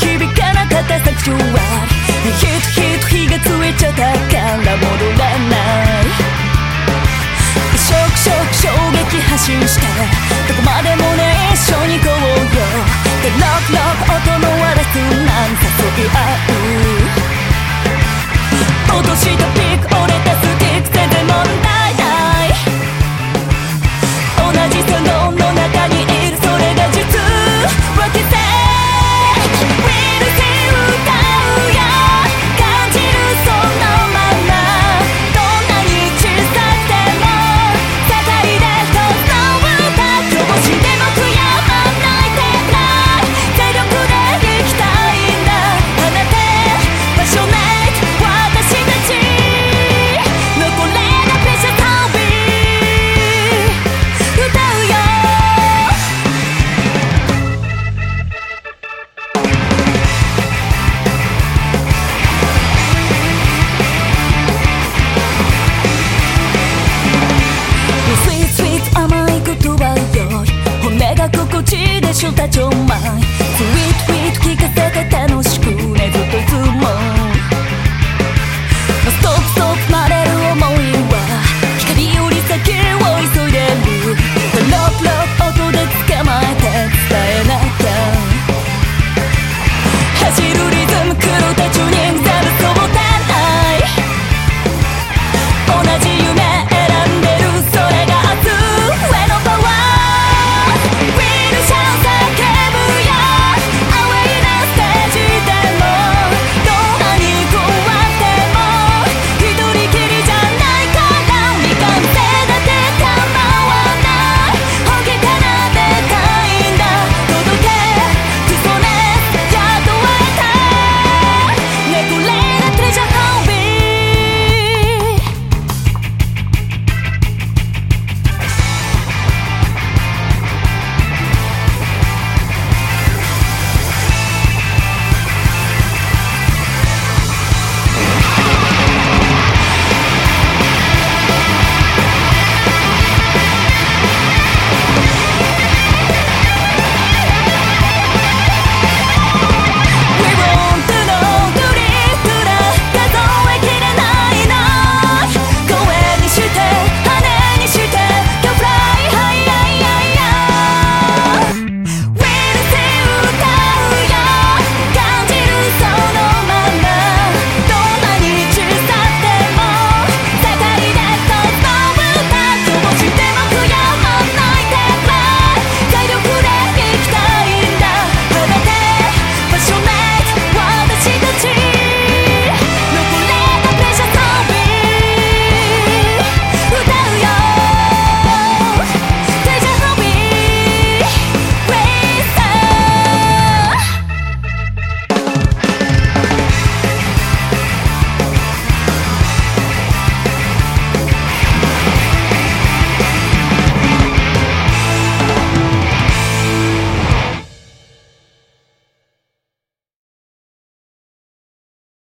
響かなかったサクは